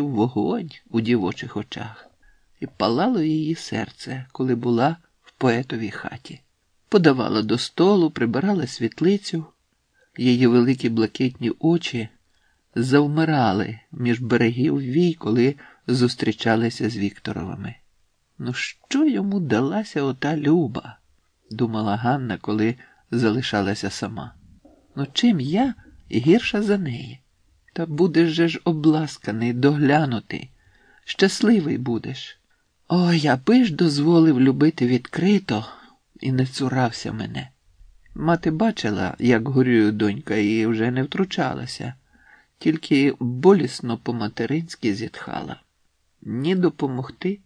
вогонь у дівочих очах, і палало її серце, коли була в поетовій хаті. Подавала до столу, прибирала світлицю, її великі блакитні очі завмирали між берегів вій, коли зустрічалися з Вікторовими. Ну, що йому далася ота люба? думала Ганна, коли залишалася сама. Ну, чим я гірша за неї? Та будеш же ж обласканий, доглянутий, щасливий будеш. Ой, аби ж дозволив любити відкрито і не цурався мене. Мати бачила, як горює донька, і вже не втручалася, тільки болісно по-материнськи зітхала. Ні допомогти,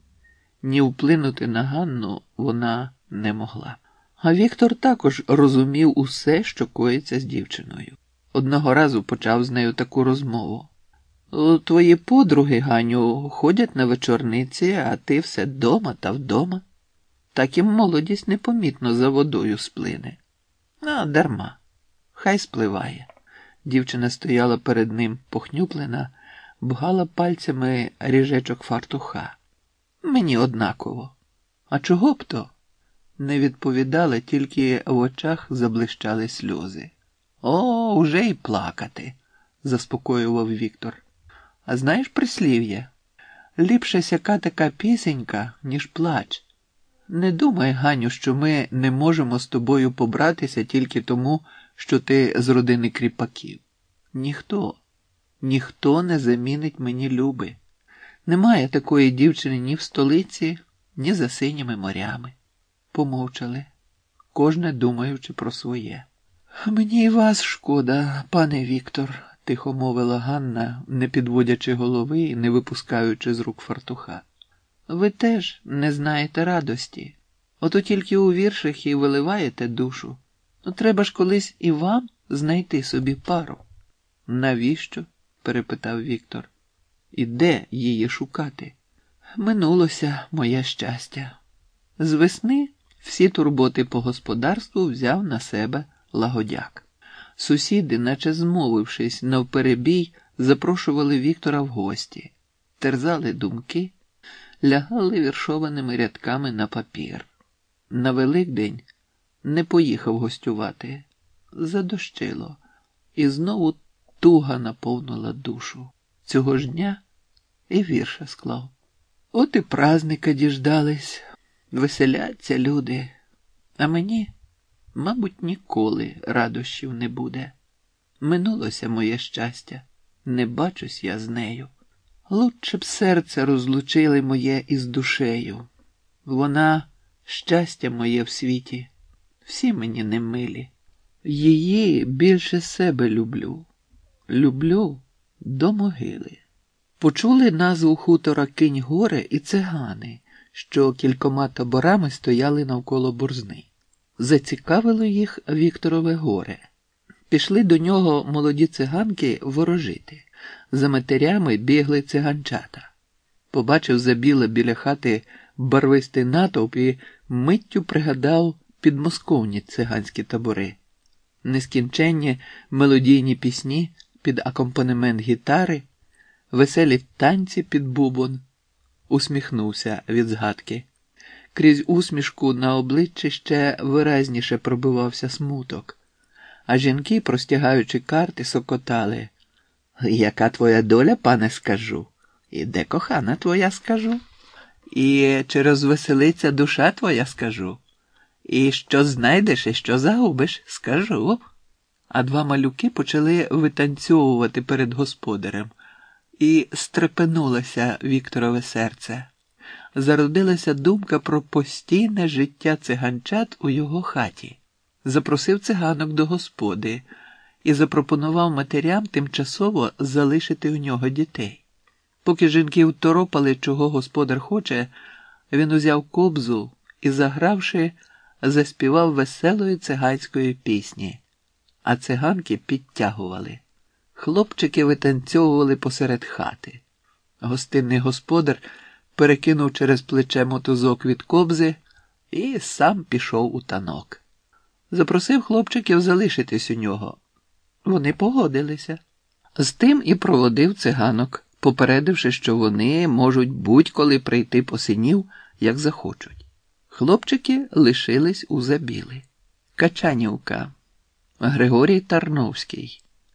ні вплинути на Ганну вона не могла. А Віктор також розумів усе, що коїться з дівчиною. Одного разу почав з нею таку розмову. Твої подруги, Ганю, ходять на вечорниці, а ти все дома та вдома. Так і молодість непомітно за водою сплине. А дарма, хай спливає. Дівчина стояла перед ним похнюплена, бгала пальцями ріжечок фартуха. Мені однаково. А чого б то? Не відповідала, тільки в очах заблищали сльози. О, уже й плакати, заспокоював Віктор. А знаєш прислів'я? Ліпше сяка така пісенька, ніж плач. Не думай, Ганю, що ми не можемо з тобою побратися тільки тому, що ти з родини кріпаків. Ніхто, ніхто не замінить мені люби. Немає такої дівчини ні в столиці, ні за синіми морями. Помовчали, кожне думаючи про своє. Мені вас шкода, пане Віктор, тихо мовила Ганна, не підводячи голови і не випускаючи з рук фартуха. Ви теж не знаєте радості. Ото тільки у віршах і виливаєте душу. Ну, треба ж колись і вам знайти собі пару. Навіщо? перепитав Віктор. І де її шукати? Минулося моє щастя. З весни всі турботи по господарству взяв на себе лагодяк. Сусіди, наче змовившись навперебій, запрошували Віктора в гості, терзали думки, лягали віршованими рядками на папір. На Великдень не поїхав гостювати, задощило, і знову туга наповнила душу. Цього ж дня і вірша склав. От і праздника діждались, веселяться люди, а мені, мабуть, ніколи радощів не буде. Минулося моє щастя, не бачусь я з нею. Лучше б серце розлучили моє із душею. Вона щастя моє в світі, всі мені не милі. Її більше себе люблю, люблю до могили. Почули назву хутора Кинь горе і цигани, що кількома таборами стояли навколо борзни. Зацікавило їх Вікторове горе. Пішли до нього молоді циганки ворожити. За матерями бігли циганчата. Побачив забіле біля хати барвистий натовп і миттю пригадав підмосковні циганські табори, нескінченні мелодійні пісні під акомпанемент гітари, веселі танці під бубон, усміхнувся від згадки. Крізь усмішку на обличчі ще виразніше пробивався смуток, а жінки, простягаючи карти, сокотали. Яка твоя доля, пане, скажу? І де кохана твоя скажу? І чи розвеселиться душа твоя скажу? І що знайдеш і що загубиш, скажу. А два малюки почали витанцьовувати перед господарем, і стрепенулося Вікторове серце. Зародилася думка про постійне життя циганчат у його хаті. Запросив циганок до господи і запропонував матерям тимчасово залишити у нього дітей. Поки жінки второпали, чого господар хоче, він узяв кобзу і, загравши, заспівав веселої циганської пісні, а циганки підтягували. Хлопчики витанцьовували посеред хати. Гостинний господар перекинув через плече мотузок від кобзи і сам пішов у танок. Запросив хлопчиків залишитись у нього. Вони погодилися. З тим і проводив циганок попередивши, що вони можуть будь-коли прийти по синів, як захочуть. Хлопчики лишились у забіли. Качанівка, Григорій Тарновський.